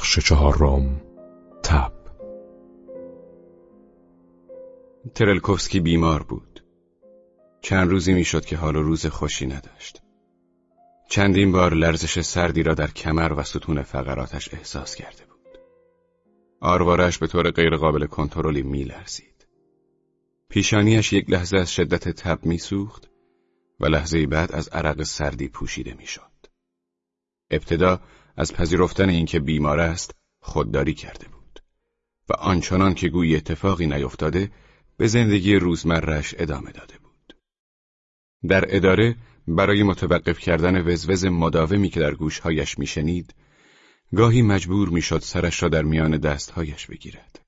بخش چهارم تب. ترلکوفسکی بیمار بود. چند روزی می‌شد که حال و روز خوشی نداشت. چندین بار لرزش سردی را در کمر و ستون فقراتش احساس کرده بود. آروارش به طور غیرقابل کنترلی میلرزید. پیشانیش یک لحظه از شدت تب میسوخت و لحظه بعد از عرق سردی پوشیده می‌شد. ابتدا از پذیرفتن اینکه بیمار است خودداری کرده بود و آنچنان که گویی اتفاقی نیفتاده به زندگی روزمرش ادامه داده بود. در اداره برای متوقف کردن وزوز مداومی که در گوشهایش میشنید گاهی مجبور می‌شد سرش را در میان دستهایش بگیرد.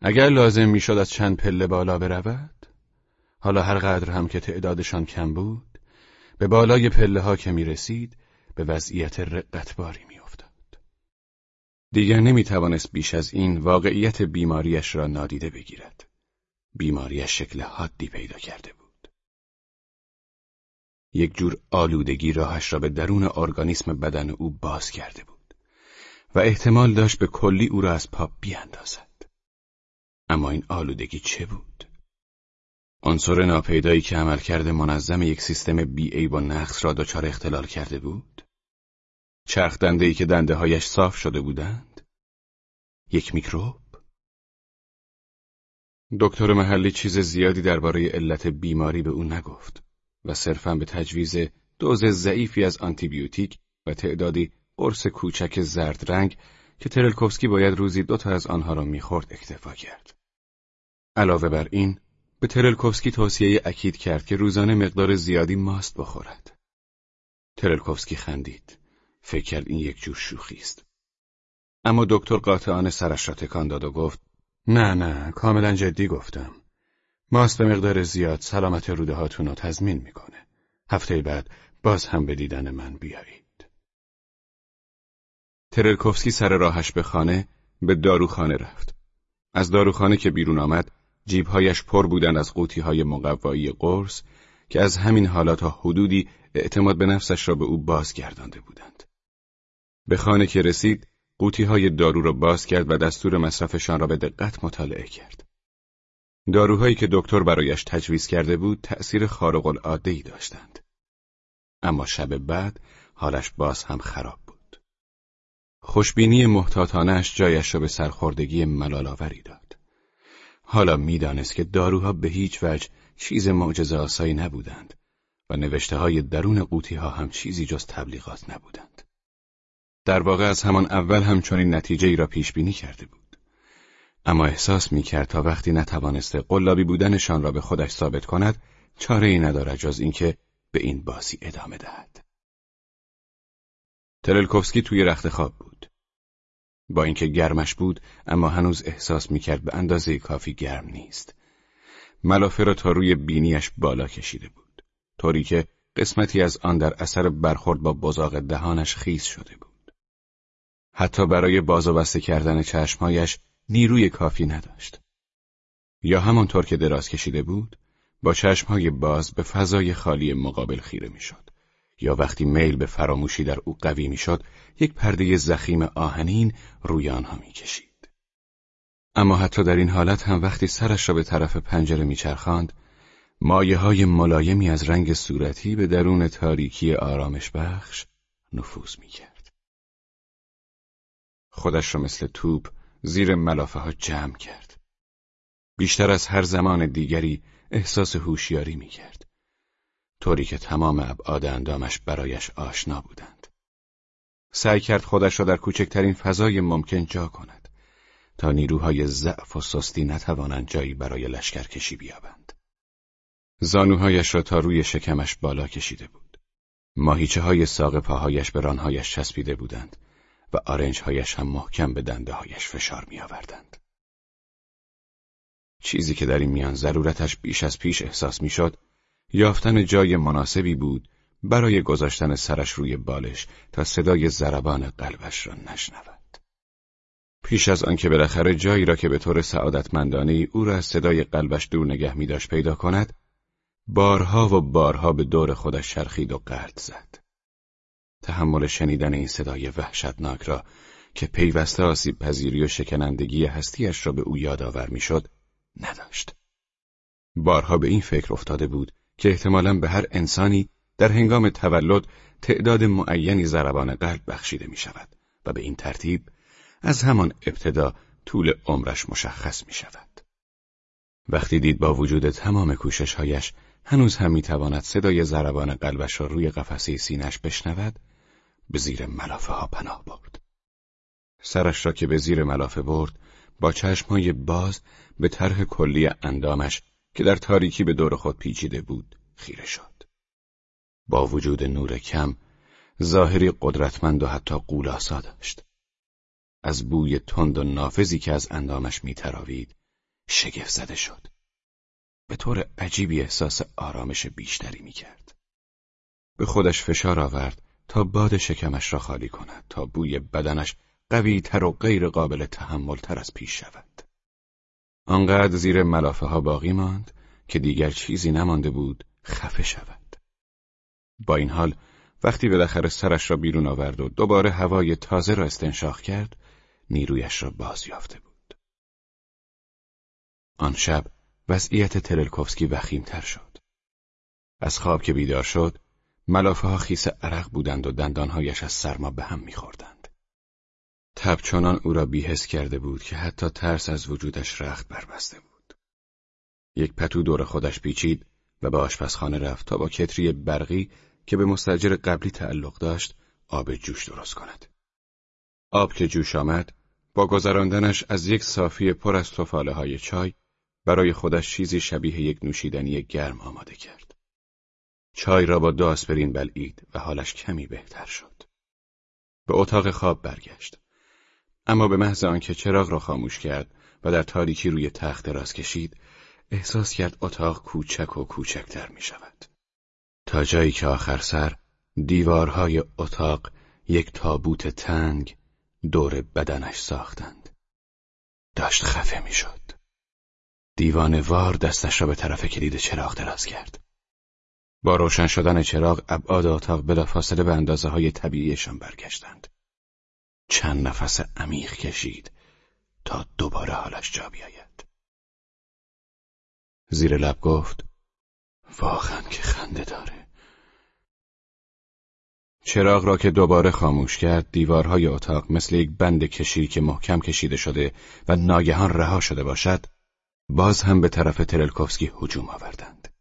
اگر لازم می‌شد از چند پله بالا برود حالا هر قدر هم که تعدادشان کم بود به بالای پله ها که می رسید به وضعیت رقتباری میافتاد. دیگر نمی توانست بیش از این واقعیت بیماریش را نادیده بگیرد. بیماریش شکل حادی پیدا کرده بود. یک جور آلودگی راهش را به درون ارگانیسم بدن او باز کرده بود و احتمال داشت به کلی او را از پا بیاندازد. اما این آلودگی چه بود؟ عنصر ناپیدایی که عملکرد منظم یک سیستم بی ای با نقص را دچار اختلال کرده بود؟ چرخ دنده ای که دنده هایش صاف شده بودند؟ یک میکروب؟ دکتر محلی چیز زیادی درباره علت بیماری به او نگفت و صرفا به تجویز دوز ضعیفی از آنتیبیوتیک و تعدادی قرص کوچک زرد رنگ که ترلکوفسکی باید روزی دو تا از آنها را می‌خورد اکتفا کرد. علاوه بر این، به ترلکوفسکی توصیه اکید کرد که روزانه مقدار زیادی ماست بخورد. ترلکوفسکی خندید. فکر کرد این یک جور شوخی است. اما دکتر قاطعانه سرش را تکان داد و گفت نه نه کاملا جدی گفتم. ماست به مقدار زیاد سلامت روده هاتون رو تضمین می‌کنه. هفته بعد باز هم به دیدن من بیایید. ترلکوفسکی سر راهش به خانه به داروخانه رفت. از داروخانه که بیرون آمد جیبهایش پر بودن از قوطی های مقوایی قرص که از همین حالات ها حدودی اعتماد به نفسش را به او بازگردانده بودند. به خانه که رسید قوطی های دارو را باز کرد و دستور مصرفشان را به دقت مطالعه کرد. داروهایی که دکتر برایش تجویز کرده بود تأثیر خارق العاده ای داشتند. اما شب بعد حالش باز هم خراب بود. خوشبینی محتاطانش جایش را به سرخوردگی ملالآوری داد. حالا می‌دانست که داروها به هیچ وجه چیز معجزه آسایی نبودند و نوشته های درون قوطی ها هم چیزی جز تبلیغات نبودند. در واقع از همان اول همچنین نتیجه ای را پیش بینی کرده بود. اما احساس می کرد تا وقتی نتوانسته قلابی بودنشان را به خودش ثابت کند چاره ای ندارد جز اینکه به این باسی ادامه دهد. ترلکوفسکی توی رخت خواب بود. با اینکه گرمش بود اما هنوز احساس می کرد به اندازه کافی گرم نیست. ملافه را تا روی بینیش بالا کشیده بود. طوری که قسمتی از آن در اثر برخورد با بزاق دهانش خیس شده بود. حتی برای باز و بسته کردن چشمهایش نیروی کافی نداشت. یا همانطور که دراز کشیده بود، با چشمهای باز به فضای خالی مقابل خیره می‌شد. یا وقتی میل به فراموشی در او قوی می‌شد، یک پرده زخیم آهنین روی آنها می‌کشید. اما حتی در این حالت هم وقتی سرش را به طرف پنجره میچرخاند، مایه های ملایمی از رنگ صورتی به درون تاریکی آرامش بخش نفوذ می‌کرد. خودش را مثل توپ زیر ملافه ها جمع کرد. بیشتر از هر زمان دیگری احساس هوشیاری می کرد. طوری که تمام ابعاد اندامش برایش آشنا بودند. سعی کرد خودش را در کوچکترین فضای ممکن جا کند تا نیروهای ضعف و سستی نتوانند جایی برای لشکرکشی بیابند. زانوهایش را تا روی شکمش بالا کشیده بود. ماهیچه های ساق پاهایش به رانهایش چسبیده بودند و آرنجهایش هم محکم به دنده هایش فشار می آوردند. چیزی که در این میان ضرورتش بیش از پیش احساس می شد، یافتن جای مناسبی بود برای گذاشتن سرش روی بالش تا صدای ضربان قلبش را نشنود. پیش از آنکه بالاخره جایی را که به طور سعادتمندانه او را از صدای قلبش دور نگه می داشت پیدا کند، بارها و بارها به دور خودش شرخید و قرد زد. تحمل شنیدن این صدای وحشتناک را که پیوسته آسیب پذیری و شکنندگی هستیش را به او یادآور می‌شد نداشت. بارها به این فکر افتاده بود که احتمالا به هر انسانی در هنگام تولد تعداد معینی ضربان قلب بخشیده می شود و به این ترتیب از همان ابتدا طول عمرش مشخص می شود. وقتی دید با وجود تمام کوششهایش هنوز هم می تواند صدای ضربان قلبش را روی قفسه سینش بشنود به زیر ملافه ها پناه برد. سرش را که به زیر ملافه برد با چشمهای باز به طرح کلی اندامش که در تاریکی به دور خود پیچیده بود خیره شد. با وجود نور کم ظاهری قدرتمند و حتی قولاسا داشت. از بوی تند و نافذی که از اندامش میتراوید شگفت زده شد. به طور عجیبی احساس آرامش بیشتری می‌کرد. به خودش فشار آورد تا باد شکمش را خالی کند تا بوی بدنش قوی تر و غیر قابل تحمل تر از پیش شود. آنقدر زیر ملافه ها باقی ماند که دیگر چیزی نمانده بود خفه شود. با این حال وقتی بالاخره سرش را بیرون آورد و دوباره هوای تازه را استنشاق کرد نیرویش را باز یافته بود. آن شب وضعیت ترلکوفسکی وخیمتر شد. از خواب که بیدار شد ملافه ها خیس عرق بودند و دندانهایش از سرما به هم میخوردند. تب چنان او را بیهس کرده بود که حتی ترس از وجودش رخت بربسته بود. یک پتو دور خودش پیچید و به آشپزخانه رفت تا با کتری برقی که به مستجر قبلی تعلق داشت آب جوش درست کند. آب که جوش آمد با گذراندنش از یک صافی پر از توفاله های چای برای خودش چیزی شبیه یک نوشیدنی گرم آماده کرد. چای را با دو آسپرین بلعید و حالش کمی بهتر شد. به اتاق خواب برگشت. اما به محض آنکه چراغ را خاموش کرد و در تاریکی روی تخت دراز کشید، احساس کرد اتاق کوچک و کوچکتر می شود. تا جایی که آخر سر دیوارهای اتاق یک تابوت تنگ دور بدنش ساختند. داشت خفه می‌شد. دیوان وار دستش را به طرف کلید چراغ دراز کرد. با روشن شدن چراغ ابعاد اتاق بلافاصله به اندازه های طبیعیشان برگشتند. چند نفس عمیق کشید تا دوباره حالش جا بیاید. زیر لب گفت واقعا که خنده داره. چراغ را که دوباره خاموش کرد دیوارهای اتاق مثل یک بند کشی که محکم کشیده شده و ناگهان رها شده باشد باز هم به طرف ترلکوفسکی هجوم آوردند.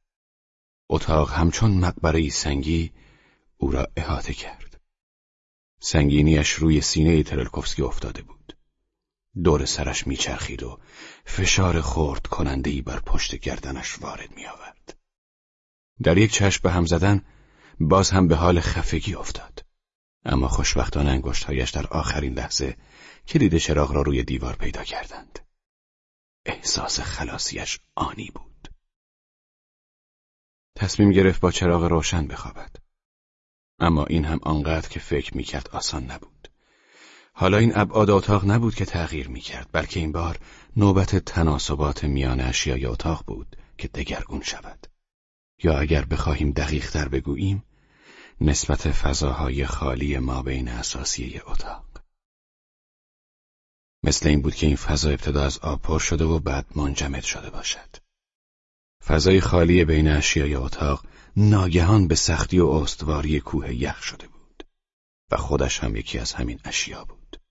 اتاق همچون مقبره سنگی او را احاطه کرد. سنگینیش روی سینه ترلکوفسکی افتاده بود. دور سرش میچرخید و فشار خورد کنندهی بر پشت گردنش وارد می آورد. در یک چشم به هم زدن باز هم به حال خفگی افتاد. اما خوشبختانه انگشتهایش در آخرین لحظه کلید چراغ را روی دیوار پیدا کردند. احساس خلاصیش آنی بود. تصمیم گرفت با چراغ روشن بخوابد. اما این هم آنقدر که فکر می‌کرد آسان نبود. حالا این ابعاد اتاق نبود که تغییر می‌کرد بلکه این بار نوبت تناسبات میان اشیای اتاق بود که دگرگون شود. یا اگر بخواهیم دقیق تر بگوییم نسبت فضاهای خالی ما بین اساسی اتاق مثل این بود که این فضا ابتدا از آب پر شده و بعد منجمد شده باشد فضای خالی بین اشیای اتاق ناگهان به سختی و استواری کوه یخ شده بود و خودش هم یکی از همین اشیا بود.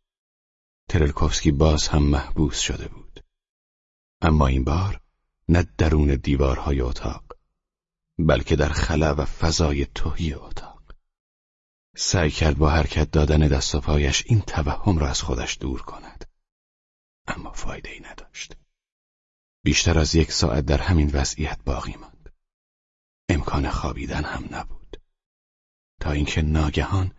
ترلکوفسکی باز هم محبوس شده بود. اما این بار نه درون دیوارهای اتاق بلکه در خلا و فضای توهی اتاق. سعی کرد با حرکت دادن دست و پایش این توهم را از خودش دور کند. اما فایده ای نداشت. بیشتر از یک ساعت در همین وضعیت باقی ماند امکان خوابیدن هم نبود تا اینکه ناگهان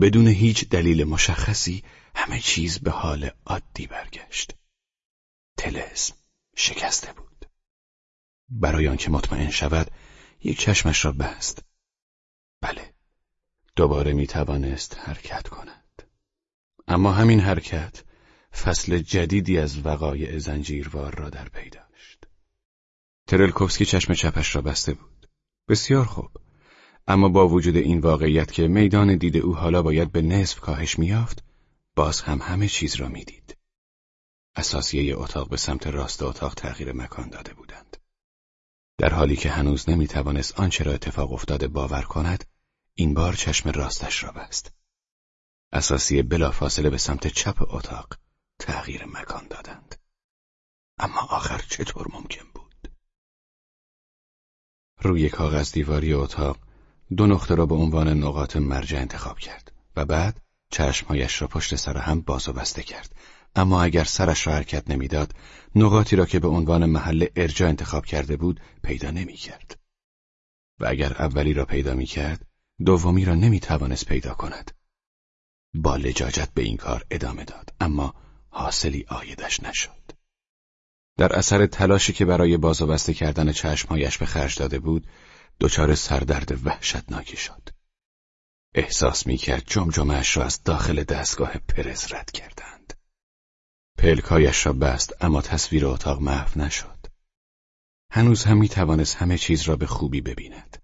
بدون هیچ دلیل مشخصی همه چیز به حال عادی برگشت تلسم شکسته بود برای آنکه مطمئن شود یک چشمش را بست. بله، دوباره می توانست حرکت کند. اما همین حرکت فصل جدیدی از وقایع زنجیروار را در پی داشت. ترلکوفسکی چشم چپش را بسته بود. بسیار خوب. اما با وجود این واقعیت که میدان دید او حالا باید به نصف کاهش میافت، باز هم همه چیز را می‌دید. اساسیه اتاق به سمت راست اتاق تغییر مکان داده بودند. در حالی که هنوز نمی توانست آنچه را اتفاق افتاده باور کند، این بار چشم راستش را بست. اساسیه بلافاصله به سمت چپ اتاق تغییر مکان دادند. اما آخر چطور ممکن بود؟ روی کاغذ دیواری اتاق دو نقطه را به عنوان نقاط مرجع انتخاب کرد و بعد چشمهایش را پشت سر هم باز و بسته کرد اما اگر سرش را حرکت نمی‌داد نقاطی را که به عنوان محل ارجا انتخاب کرده بود پیدا نمی کرد. و اگر اولی را پیدا می کرد دومی را نمی توانست پیدا کند با لجاجت به این کار ادامه داد اما حاصلی آیدش نشد. در اثر تلاشی که برای باز و بسته کردن چشمهایش به خرج داده بود دچار سردرد وحشتناکی شد. احساس می کرد جمجمهش را از داخل دستگاه پرز رد کردند. پلکایش را بست اما تصویر اتاق محو نشد. هنوز هم می توانست همه چیز را به خوبی ببیند.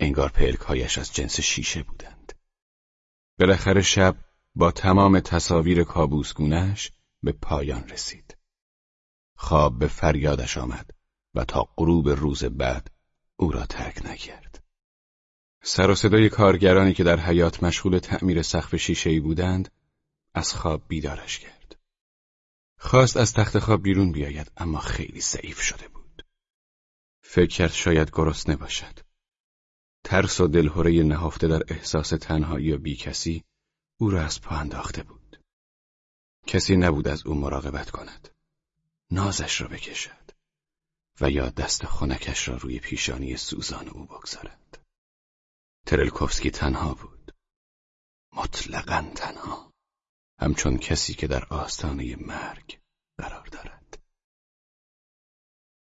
انگار پلکایش از جنس شیشه بودند. بالاخره شب با تمام تصاویر کابوسگونش به پایان رسید خواب به فریادش آمد و تا غروب روز بعد او را ترک نکرد. سر و صدای کارگرانی که در حیات مشغول تعمیر سقف شیشهای بودند از خواب بیدارش کرد. خواست از تخت خواب بیرون بیاید اما خیلی ضعیف شده بود. فکر کرد شاید گرسنه باشد. ترس و دلهوره نهفته در احساس تنهایی و بیکسی او را از پا انداخته بود. کسی نبود از او مراقبت کند. نازش را بکشد و یا دست خونکش را روی پیشانی سوزان او بگذارد. ترلکوفسکی تنها بود. مطلقا تنها. همچون کسی که در آستانه مرگ قرار دارد.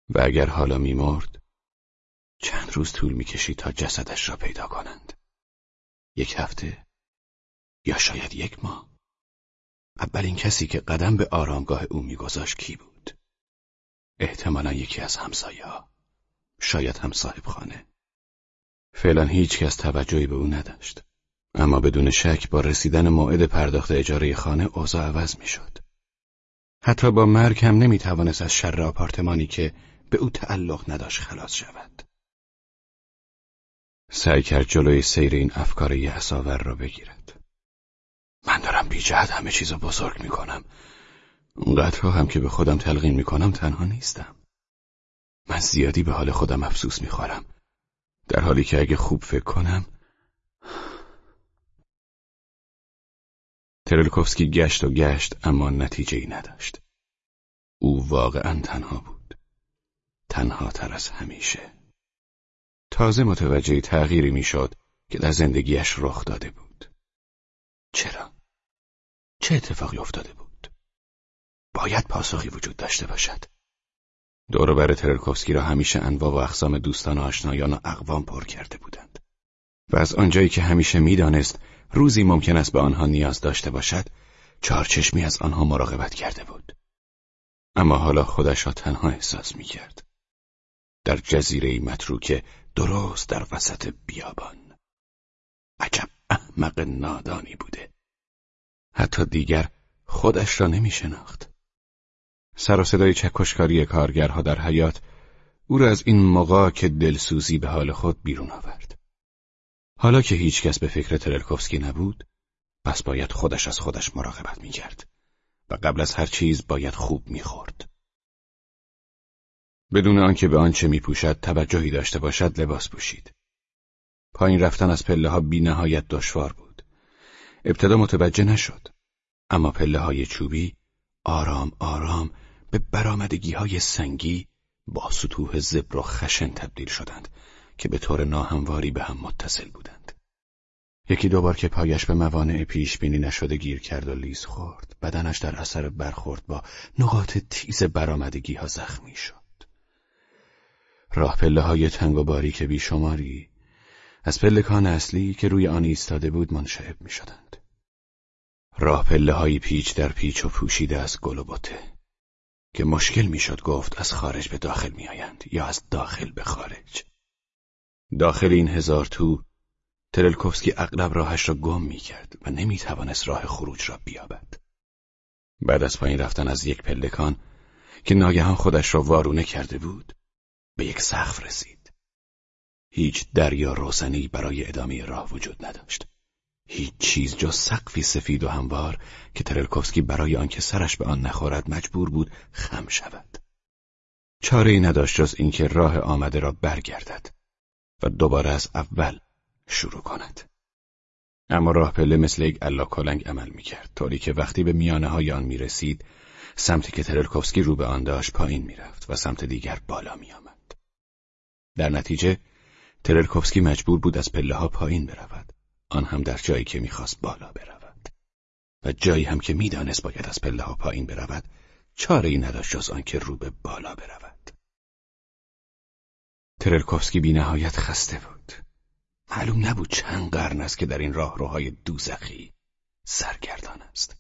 و اگر حالا میمرد چند روز طول می‌کشید تا جسدش را پیدا کنند. یک هفته یا شاید یک ماه. اولین کسی که قدم به آرامگاه او میگذاشت کی بود؟ احتمالا یکی از همسایه ها. شاید هم صاحب خانه. فعلا هیچ کس توجهی به او نداشت. اما بدون شک با رسیدن موعد پرداخت اجاره خانه اوضاع عوض می‌شد. حتی با مرگ هم نمی توانست از شر آپارتمانی که به او تعلق نداشت خلاص شود. سعی کرد جلوی سیر این افکار یحساور را بگیرد. من دارم بی جهت همه چیز بزرگ می کنم. اونقدرها هم که به خودم تلقین می کنم تنها نیستم. من زیادی به حال خودم افسوس می خورم. در حالی که اگه خوب فکر کنم ترلکوفسکی گشت و گشت اما نتیجه ای نداشت. او واقعا تنها بود. تنها تر از همیشه. تازه متوجه تغییری می‌شد که در زندگیش رخ داده بود. چرا؟ چه اتفاقی افتاده بود؟ باید پاسخی وجود داشته باشد. بر ترلکوفسکی را همیشه انواع و اقسام دوستان و آشنایان و اقوام پر کرده بودند. و از آنجایی که همیشه می‌دانست روزی ممکن است به آنها نیاز داشته باشد، چارچشمی از آنها مراقبت کرده بود. اما حالا خودش را تنها احساس می کرد. در جزیره متروکه درست در وسط بیابان. عجب احمق نادانی بوده. حتی دیگر خودش را نمی شناخت. سر و صدای چکشکاری کارگرها در حیات او را از این که دلسوزی به حال خود بیرون آورد. حالا که هیچ کس به فکر ترلکوفسکی نبود، پس باید خودش از خودش مراقبت می کرد و قبل از هر چیز باید خوب می خورد. بدون آنکه به آنچه می پوشد توجهی داشته باشد لباس پوشید. پایین رفتن از پله ها بی نهایت دشوار بود. ابتدا متوجه نشد. اما پله های چوبی آرام آرام به برامدگی های سنگی با سطوح زبر و خشن تبدیل شدند که به طور ناهمواری به هم متصل بودند. یکی دوبار که پایش به موانع پیش بینی نشده گیر کرد و لیز خورد بدنش در اثر برخورد با نقاط تیز برامدگی ها زخمی شد. راه پله های تنگ و باریک بیشماری از پلکان اصلی که روی آن ایستاده بود منشعب می شدند. راه پله های پیچ در پیچ و پوشیده از گل و بوته که مشکل می‌شد گفت از خارج به داخل میآیند یا از داخل به خارج. داخل این هزار تو ترلکوفسکی اغلب راهش را گم می کرد و نمی توانست راه خروج را بیابد. بعد از پایین رفتن از یک پلکان که ناگهان خودش را وارونه کرده بود به یک سقف رسید. هیچ دریا روزنی برای ادامه راه وجود نداشت. هیچ چیز جز سقفی سفید و هموار که ترلکوفسکی برای آنکه سرش به آن نخورد مجبور بود خم شود. چاره ای نداشت جز اینکه راه آمده را برگردد و دوباره از اول شروع کند. اما راه پله مثل یک کلنگ عمل می‌کرد طوری که وقتی به میانه های آن می رسید سمتی که ترلکوفسکی رو به آن داشت پایین می‌رفت و سمت دیگر بالا میآمد. در نتیجه ترلکوفسکی مجبور بود از پله ها پایین برود. آن هم در جایی که می‌خواست بالا برود. و جایی هم که می‌دانست باید از پله ها پایین برود چاره ای نداشت جز آنکه رو به بالا برود. ترلکوفسکی بی نهایت خسته بود. معلوم نبود چند قرن است که در این راهروهای دوزخی سرگردان است.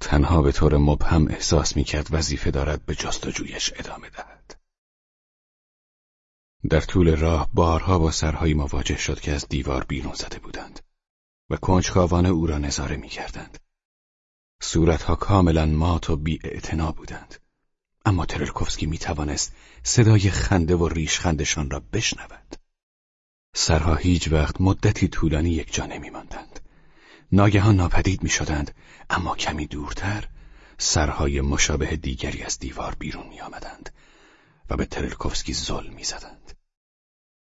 تنها به طور مبهم احساس می‌کرد وظیفه دارد به جستجویش ادامه دهد. در طول راه بارها با سرهایی مواجه شد که از دیوار بیرون زده بودند و کنجکاوانه او را نظاره می‌کردند. صورتها کاملا مات و بی بودند. اما ترلکوفسکی می توانست صدای خنده و ریشخندشان را بشنود. سرها هیچ وقت مدتی طولانی یک جا نمی ماندند. ناگهان ناپدید می شدند اما کمی دورتر سرهای مشابه دیگری از دیوار بیرون می آمدند و به ترلکوفسکی ظلم می زدند.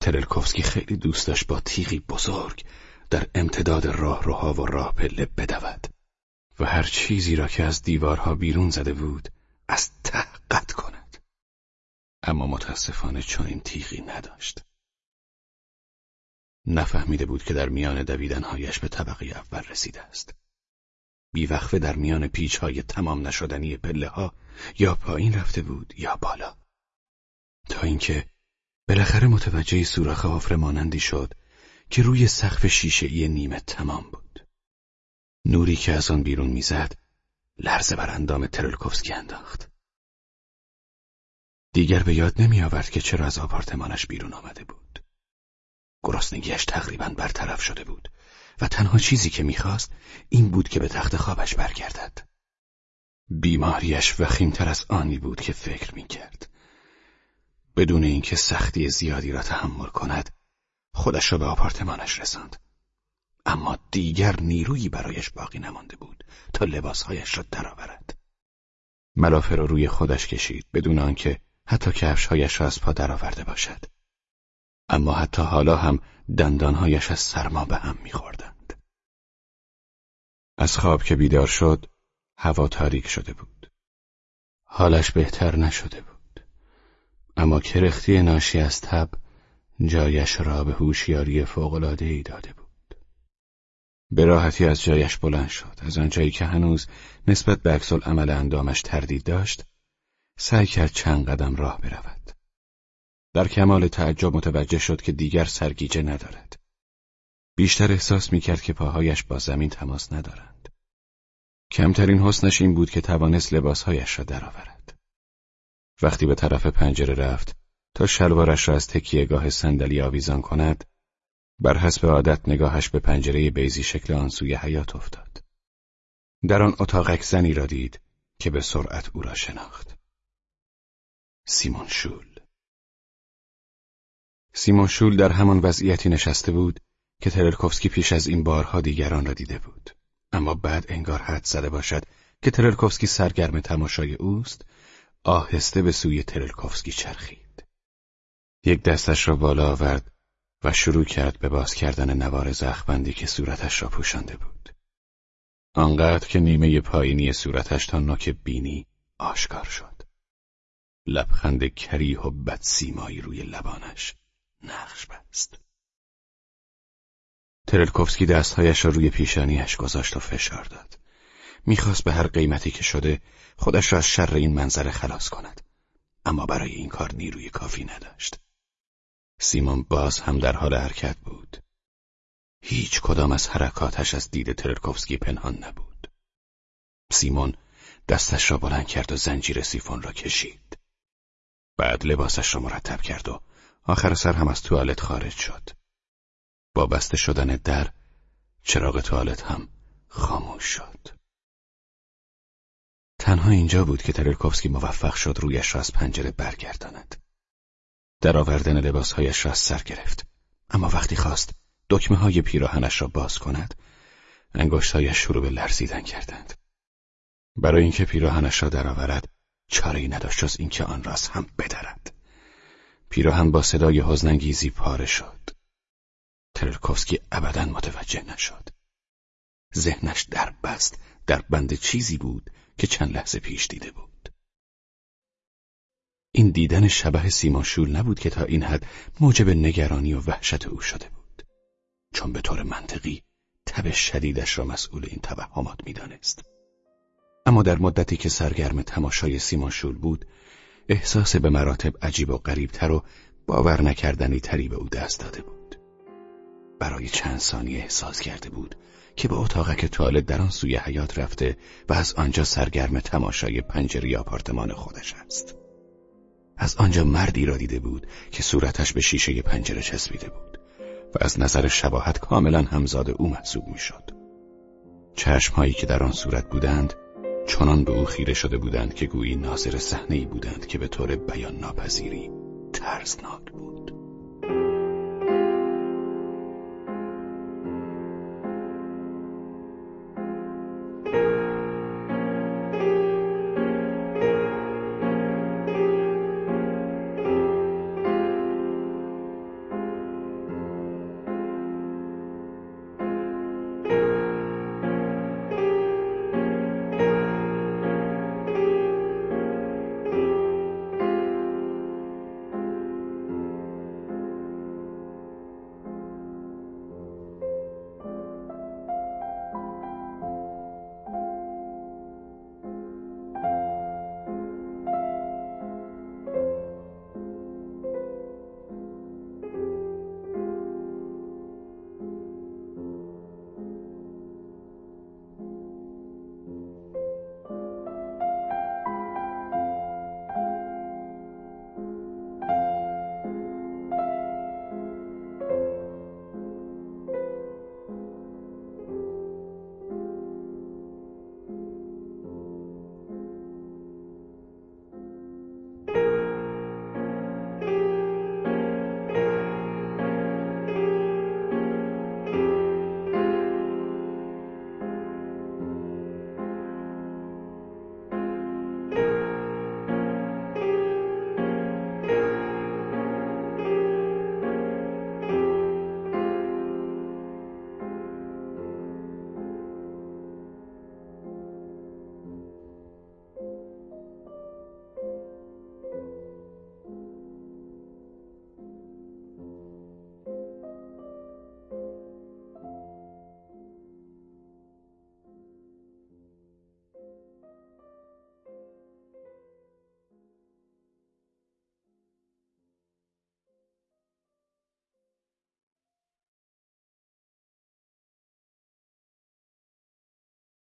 ترلکوفسکی خیلی دوست داشت با تیغی بزرگ در امتداد راه روها و راه پله بدود و هر چیزی را که از دیوارها بیرون زده بود از ته قطع کند. اما متاسفانه چنین تیغی نداشت. نفهمیده بود که در میان دویدنهایش به طبقه اول رسیده است. بیوقفه در میان پیچهای تمام نشدنی پله ها یا پایین رفته بود یا بالا. تا اینکه بالاخره متوجه سوراخ حفره مانندی شد که روی سقف شیشه نیمه تمام بود. نوری که از آن بیرون می‌زد لرزه بر اندام ترلکوفسکی انداخت. دیگر به یاد نمی آورد که چرا از آپارتمانش بیرون آمده بود. گرسنگیش تقریبا برطرف شده بود و تنها چیزی که می‌خواست این بود که به تخت خوابش برگردد. بیماریش وخیمتر از آنی بود که فکر می‌کرد. بدون اینکه سختی زیادی را تحمل کند خودش را به آپارتمانش رساند اما دیگر نیرویی برایش باقی نمانده بود تا لباسهایش را درآورد. ملافه را روی خودش کشید بدون آنکه حتی کفشهایش را از پا درآورده باشد. اما حتی حالا هم دندانهایش از سرما به هم میخوردند. از خواب که بیدار شد هوا تاریک شده بود. حالش بهتر نشده بود. اما کرختی ناشی از تب جایش را به هوشیاری فوق‌العاده‌ای داده بود. به راحتی از جایش بلند شد. از آنجایی که هنوز نسبت به عکس عمل اندامش تردید داشت سعی کرد چند قدم راه برود. در کمال تعجب متوجه شد که دیگر سرگیجه ندارد. بیشتر احساس می‌کرد که پاهایش با زمین تماس ندارند. کمترین حسنش این بود که توانست لباسهایش را درآورد. وقتی به طرف پنجره رفت تا شلوارش را از تکیهگاه صندلی آویزان کند بر حسب عادت نگاهش به پنجره بیزی شکل آن سوی حیات افتاد. در آن اتاقک زنی را دید که به سرعت او را شناخت. سیمون شول سیمون شول در همان وضعیتی نشسته بود که ترلکوفسکی پیش از این بارها دیگران را دیده بود. اما بعد انگار حد زده باشد که ترلکوفسکی سرگرم تماشای اوست آهسته به سوی ترلکوفسکی چرخید. یک دستش را بالا آورد و شروع کرد به باز کردن نوار زخبندی که صورتش را پوشانده بود. آنقدر که نیمه پایینی صورتش تا نوک بینی آشکار شد. لبخند کریه و بدسیمایی روی لبانش نقش بست. ترلکوفسکی دستهایش را روی پیشانیش گذاشت و فشار داد. می‌خواست به هر قیمتی که شده خودش را از شر این منظره خلاص کند. اما برای این کار نیروی کافی نداشت. سیمون باز هم در حال حرکت بود. هیچ کدام از حرکاتش از دید ترکوفسکی پنهان نبود. سیمون دستش را بلند کرد و زنجیر سیفون را کشید. بعد لباسش را مرتب کرد و آخر سر هم از توالت خارج شد. با بسته شدن در چراغ توالت هم خاموش شد تنها اینجا بود که ترلکوفسکی موفق شد رویش را از پنجره برگرداند. در آوردن لباسهایش را از سر گرفت. اما وقتی خواست دکمه های پیراهنش را باز کند انگشتهایش شروع به لرزیدن کردند. برای اینکه پیراهنش را درآورد چاره نداشت جز اینکه آن را هم بدرد. پیراهن با صدای حزنانگیزی پاره شد. ترلکوفسکی ابدا متوجه نشد. ذهنش در بست در بند چیزی بود که چند لحظه پیش دیده بود. این دیدن شبه سیماشول نبود که تا این حد موجب نگرانی و وحشت او شده بود. چون به طور منطقی تب شدیدش را مسئول این توهمات می‌دانست. اما در مدتی که سرگرم تماشای سیماشول بود احساس به مراتب عجیب و غریبتر و باور نکردنی تری به او دست داده بود. برای چند ثانیه احساس کرده بود که به اتاقک توالت در آن سوی حیات رفته و از آنجا سرگرم تماشای پنجره آپارتمان خودش است از آنجا مردی را دیده بود که صورتش به شیشه پنجره چسبیده بود و از نظر شباهت کاملا همزاد او محسوب می‌شد. چشمهایی که در آن صورت بودند چنان به او خیره شده بودند که گویی ناظر صحنه ای بودند که به طور بیان ناپذیری ترسناک بود.